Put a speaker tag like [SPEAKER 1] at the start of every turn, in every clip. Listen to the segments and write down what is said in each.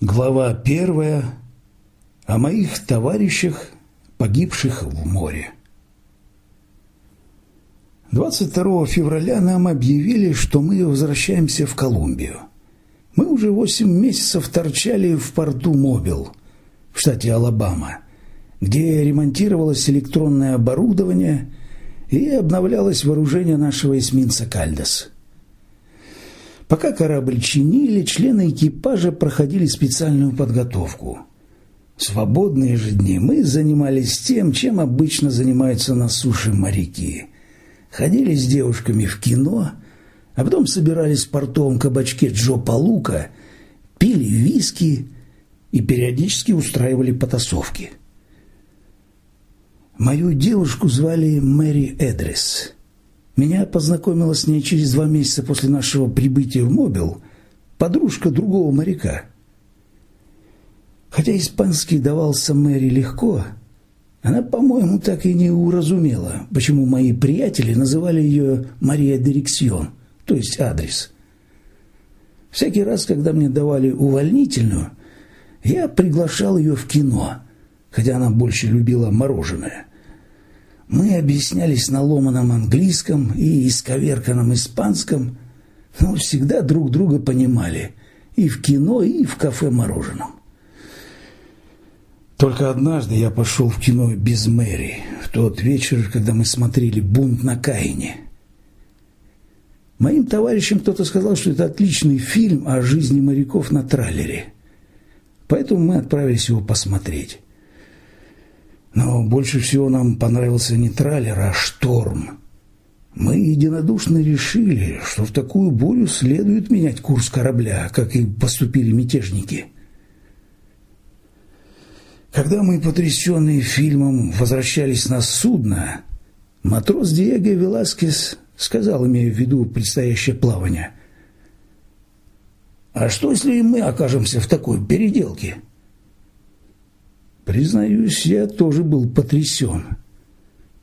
[SPEAKER 1] Глава первая о моих товарищах, погибших в море. 22 февраля нам объявили, что мы возвращаемся в Колумбию. Мы уже 8 месяцев торчали в порту Мобил, в штате Алабама, где ремонтировалось электронное оборудование и обновлялось вооружение нашего эсминца «Кальдас». Пока корабль чинили, члены экипажа проходили специальную подготовку. В свободные же дни мы занимались тем, чем обычно занимаются на суше моряки. Ходили с девушками в кино, а потом собирались в портовом кабачке Джо Палука, пили виски и периодически устраивали потасовки. Мою девушку звали Мэри Эдрис – меня познакомила с ней через два месяца после нашего прибытия в Мобил подружка другого моряка. Хотя испанский давался Мэри легко, она, по-моему, так и не уразумела, почему мои приятели называли ее Мария Дирексион, то есть адрес. Всякий раз, когда мне давали увольнительную, я приглашал ее в кино, хотя она больше любила мороженое. Мы объяснялись на ломаном английском и исковерканном испанском, но всегда друг друга понимали и в кино, и в кафе мороженом. Только однажды я пошел в кино без Мэри, в тот вечер, когда мы смотрели «Бунт на Каине». Моим товарищам кто-то сказал, что это отличный фильм о жизни моряков на траллере. Поэтому мы отправились его посмотреть. Но больше всего нам понравился не траллер, а шторм. Мы единодушно решили, что в такую бурю следует менять курс корабля, как и поступили мятежники. Когда мы, потрясенные фильмом, возвращались на судно, матрос Диего Веласкес сказал, имея в виду предстоящее плавание, «А что, если мы окажемся в такой переделке?» Признаюсь, я тоже был потрясен.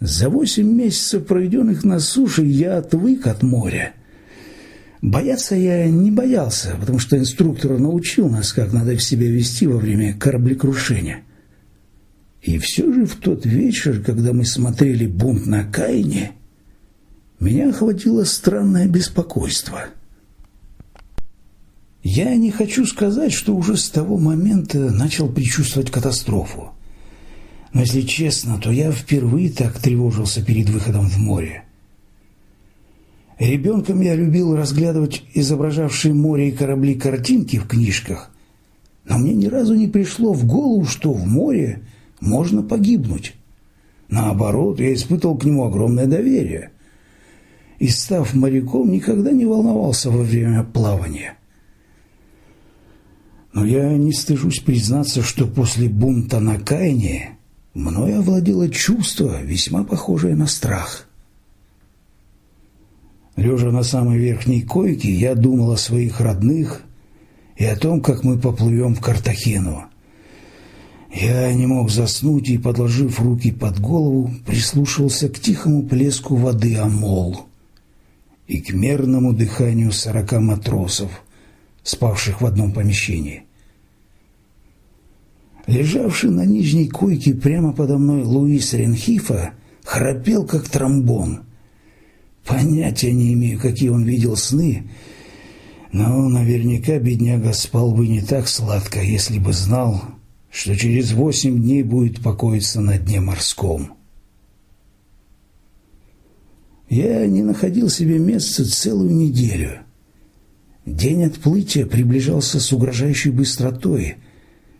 [SPEAKER 1] За восемь месяцев, проведенных на суше, я отвык от моря. Бояться я не боялся, потому что инструктор научил нас, как надо себя вести во время кораблекрушения. И все же в тот вечер, когда мы смотрели «Бунт на Каине», меня охватило странное беспокойство – я не хочу сказать, что уже с того момента начал предчувствовать катастрофу. Но если честно, то я впервые так тревожился перед выходом в море. Ребенком я любил разглядывать изображавшие море и корабли картинки в книжках, но мне ни разу не пришло в голову, что в море можно погибнуть. Наоборот, я испытывал к нему огромное доверие. И, став моряком, никогда не волновался во время плавания. Но я не стыжусь признаться, что после бунта на Кайне мною овладело чувство, весьма похожее на страх. Лежа на самой верхней койке, я думал о своих родных и о том, как мы поплывем в Картахену. Я не мог заснуть и, подложив руки под голову, прислушивался к тихому плеску воды Амол и к мерному дыханию сорока матросов, спавших в одном помещении. Лежавший на нижней койке прямо подо мной Луис Ренхифа храпел, как тромбон. Понятия не имею, какие он видел сны, но наверняка бедняга спал бы не так сладко, если бы знал, что через восемь дней будет покоиться на дне морском. Я не находил себе места целую неделю. День отплытия приближался с угрожающей быстротой –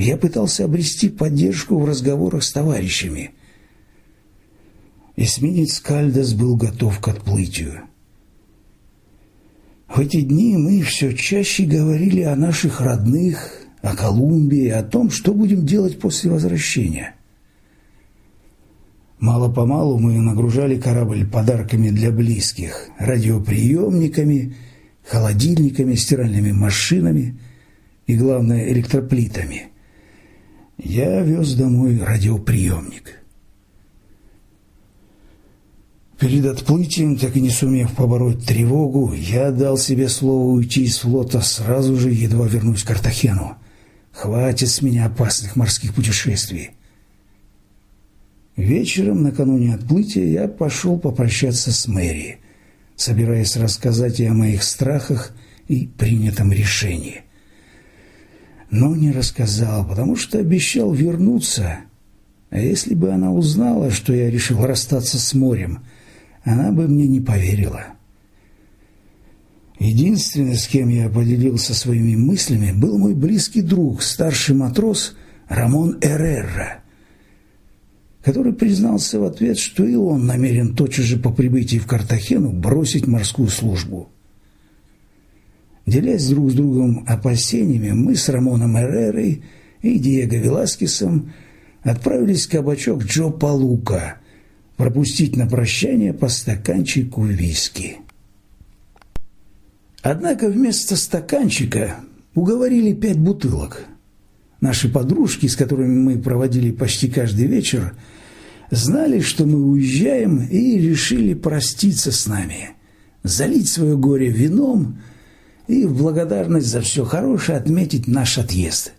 [SPEAKER 1] я пытался обрести поддержку в разговорах с товарищами. Эсминец Кальдас был готов к отплытию. В эти дни мы все чаще говорили о наших родных, о Колумбии, о том, что будем делать после возвращения. Мало-помалу мы нагружали корабль подарками для близких, радиоприемниками, холодильниками, стиральными машинами и, главное, электроплитами – я вез домой радиоприемник. Перед отплытием, так и не сумев побороть тревогу, я дал себе слово уйти из флота сразу же, едва вернусь к Картахену, Хватит с меня опасных морских путешествий. Вечером, накануне отплытия, я пошел попрощаться с Мэри, собираясь рассказать ей о моих страхах и принятом решении. Но не рассказал, потому что обещал вернуться. А если бы она узнала, что я решил расстаться с морем, она бы мне не поверила. Единственный, с кем я поделился своими мыслями, был мой близкий друг, старший матрос Рамон Эрерра, который признался в ответ, что и он намерен тотчас же по прибытии в Картахену бросить морскую службу. Делясь друг с другом опасениями, мы с Рамоном Эрерой и Диего Веласкесом отправились в кабачок Джо Палука пропустить на прощание по стаканчику виски. Однако вместо стаканчика уговорили пять бутылок. Наши подружки, с которыми мы проводили почти каждый вечер, знали, что мы уезжаем, и решили проститься с нами, залить свое горе вином и в благодарность за все хорошее отметить наш отъезд.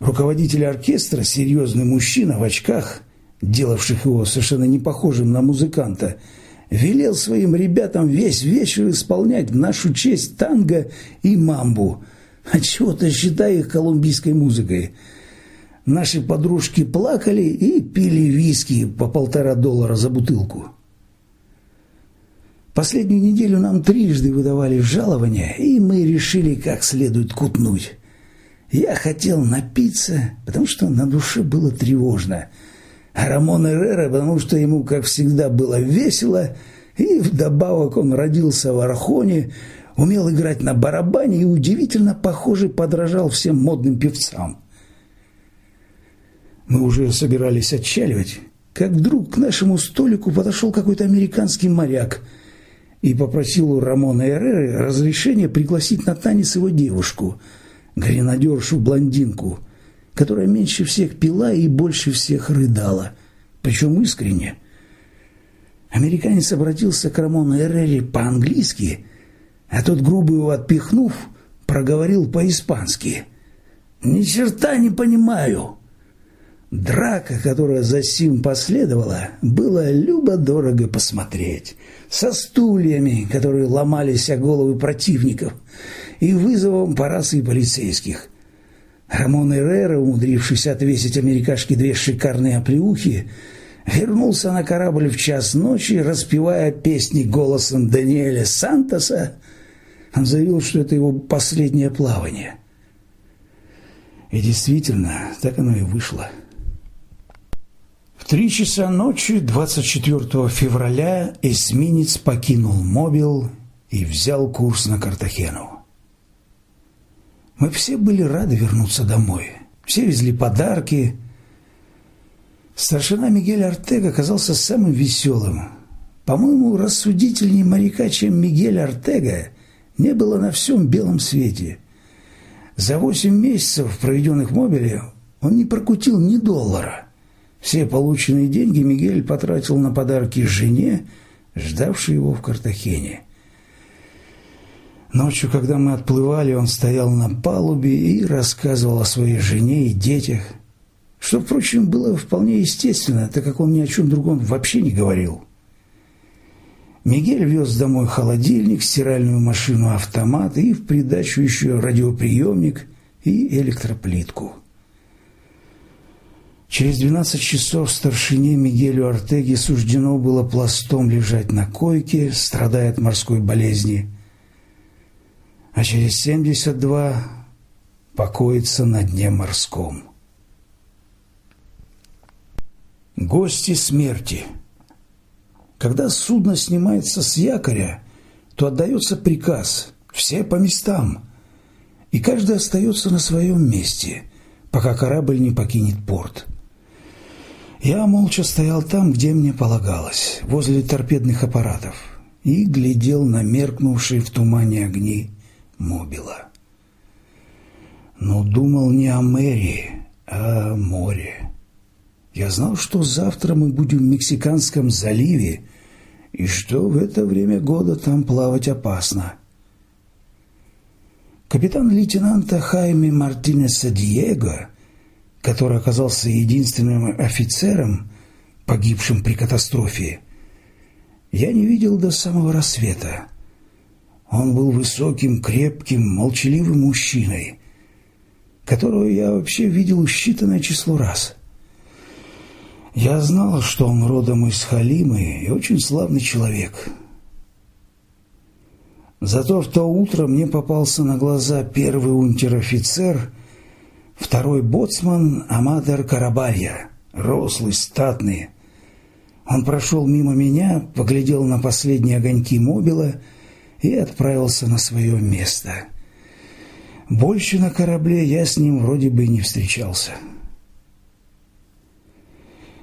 [SPEAKER 1] Руководитель оркестра, серьезный мужчина в очках, делавших его совершенно не похожим на музыканта, велел своим ребятам весь вечер исполнять в нашу честь танго и мамбу, а чего-то считая их колумбийской музыкой. Наши подружки плакали и пили виски по полтора доллара за бутылку. Последнюю неделю нам трижды выдавали жалования, и мы решили как следует кутнуть. Я хотел напиться, потому что на душе было тревожно – а Рамон Эррера, потому что ему, как всегда, было весело, и вдобавок он родился в Архоне, умел играть на барабане и удивительно похоже подражал всем модным певцам. Мы уже собирались отчаливать, как вдруг к нашему столику подошел какой-то американский моряк и попросил у Рамона Эрреры разрешения пригласить на танец его девушку, гренадершу-блондинку – которая меньше всех пила и больше всех рыдала, причем искренне. Американец обратился к Рамону Эррере по-английски, а тот, грубо его отпихнув, проговорил по-испански. «Ни черта не понимаю!» Драка, которая за сим последовала, было любо-дорого посмотреть. Со стульями, которые ломались о головы противников, и вызовом парасы полицейских – Рамон Эррера, умудрившись отвесить америкашке две шикарные оплеухи, вернулся на корабль в час ночи, распевая песни голосом Даниэля Сантоса. Он заявил, что это его последнее плавание. И действительно, так оно и вышло. Три часа ночи 24 февраля эсминец покинул Мобил и взял курс на Картахену. Мы все были рады вернуться домой. Все везли подарки. Старшина Мигель Артега оказался самым веселым. По-моему, рассудительнее моряка, чем Мигель Артега, не было на всем белом свете. За восемь месяцев, проведенных в Мобиле, он не прокутил ни доллара. Все полученные деньги Мигель потратил на подарки жене, ждавшей его в Картахене. Ночью, когда мы отплывали, он стоял на палубе и рассказывал о своей жене и детях, что, впрочем, было вполне естественно, так как он ни о чем другом вообще не говорил. Мигель вез домой холодильник, стиральную машину, автомат и в придачу еще радиоприемник и электроплитку. Через 12 часов старшине Мигелю Артеге суждено было пластом лежать на койке, страдая от морской болезни – а через 72 покоится на дне морском. Гости смерти. Когда судно снимается с якоря, то отдается приказ «все по местам», и каждый остается на своем месте, пока корабль не покинет порт. Я молча стоял там, где мне полагалось, возле торпедных аппаратов, и глядел на меркнувшие в тумане огни Мобила. Но думал не о мэрии, а о море. Я знал, что завтра мы будем в Мексиканском заливе, и что в это время года там плавать опасно. Капитан-лейтенанта Хайме Мартинеса Диего, который оказался единственным офицером, погибшим при катастрофе, я не видел до самого рассвета. Он был высоким, крепким, молчаливым мужчиной, которого я вообще видел считанное число раз. Я знал, что он родом из Халимы и очень славный человек – Зато в то утро мне попался на глаза первый унтер-офицер, второй боцман Амадер Карабалья, рослый, статный. Он прошел мимо меня, поглядел на последние огоньки мобила и отправился на свое место. Больше на корабле я с ним вроде бы не встречался.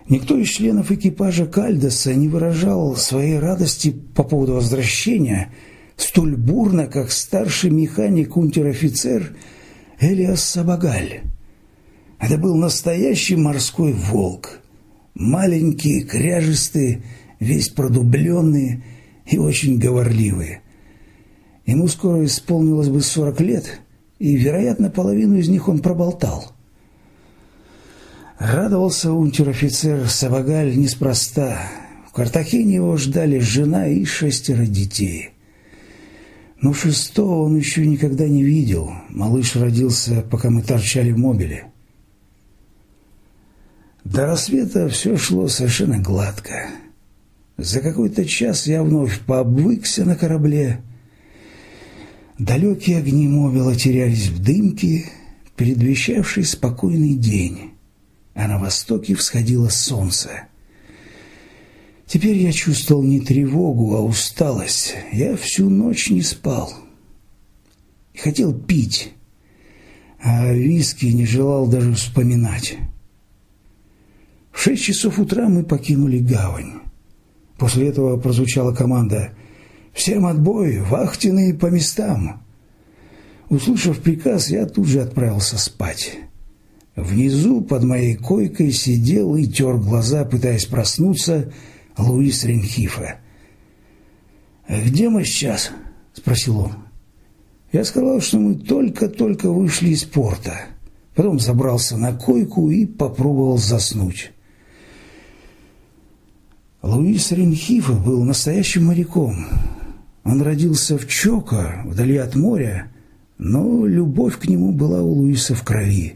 [SPEAKER 1] Никто из членов экипажа Кальдеса не выражал своей радости по поводу возвращения – столь бурно, как старший механик-унтер-офицер Элиас Сабагаль. Это был настоящий морской волк. Маленький, кряжистый, весь продубленный и очень говорливый. Ему скоро исполнилось бы сорок лет, и, вероятно, половину из них он проболтал. Радовался унтер-офицер Сабагаль неспроста. В Картахене его ждали жена и шестеро детей – но шестого он еще никогда не видел. Малыш родился, пока мы торчали в мобиле. До рассвета все шло совершенно гладко. За какой-то час я вновь пообвыкся на корабле. Далекие огни мобила терялись в дымке, предвещавшей спокойный день, а на востоке всходило солнце. Теперь я чувствовал не тревогу, а усталость. Я всю ночь не спал. И хотел пить, а виски не желал даже вспоминать. В шесть часов утра мы покинули гавань. После этого прозвучала команда «Всем отбой! Вахтенные по местам!» Услышав приказ, я тут же отправился спать. Внизу под моей койкой сидел и тер глаза, пытаясь проснуться, Луис Ренхифа. «Где мы сейчас?» – спросил он. Я сказал, что мы только-только вышли из порта. Потом забрался на койку и попробовал заснуть. Луис Ренхифа был настоящим моряком. Он родился в Чоко, вдали от моря, но любовь к нему была у Луиса в крови.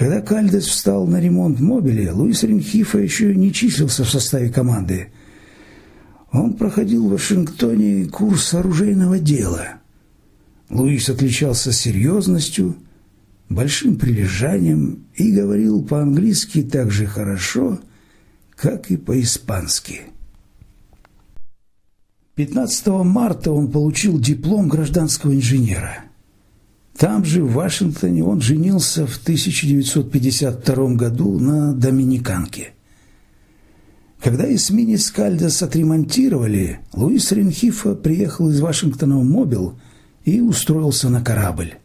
[SPEAKER 1] Когда Кальдес встал на ремонт мобиля, Луис Ренхифа еще не числился в составе команды. Он проходил в Вашингтоне курс оружейного дела. Луис отличался серьезностью, большим прилежанием и говорил по-английски так же хорошо, как и по-испански. 15 марта он получил диплом гражданского инженера – там же, в Вашингтоне, он женился в 1952 году на доминиканке. Когда эсминец Кальдес отремонтировали, Луис Ренхифа приехал из Вашингтона в Мобил и устроился на корабль.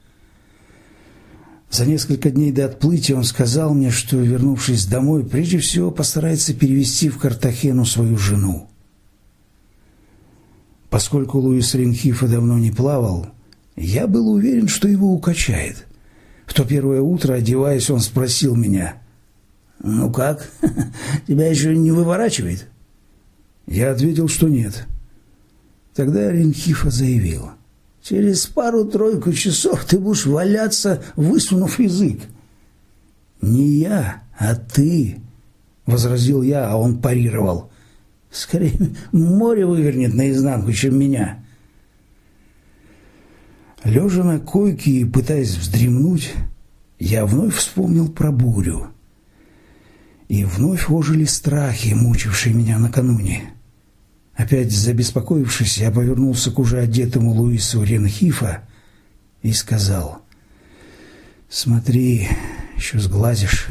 [SPEAKER 1] За несколько дней до отплытия он сказал мне, что, вернувшись домой, прежде всего постарается перевести в Картахену свою жену. Поскольку Луис Ренхифа давно не плавал, я был уверен, что его укачает. В то первое утро, одеваясь, он спросил меня, «Ну как, тебя еще не выворачивает?» Я ответил, что нет. Тогда Ренхифа заявил, «Через пару-тройку часов ты будешь валяться, высунув язык». «Не я, а ты», — возразил я, а он парировал. «Скорее море вывернет наизнанку, чем меня». Лежа на койке и пытаясь вздремнуть, я вновь вспомнил про бурю. И вновь ожили страхи, мучившие меня накануне. Опять забеспокоившись, я повернулся к уже одетому Луису Ренхифа и сказал, «Смотри, еще сглазишь».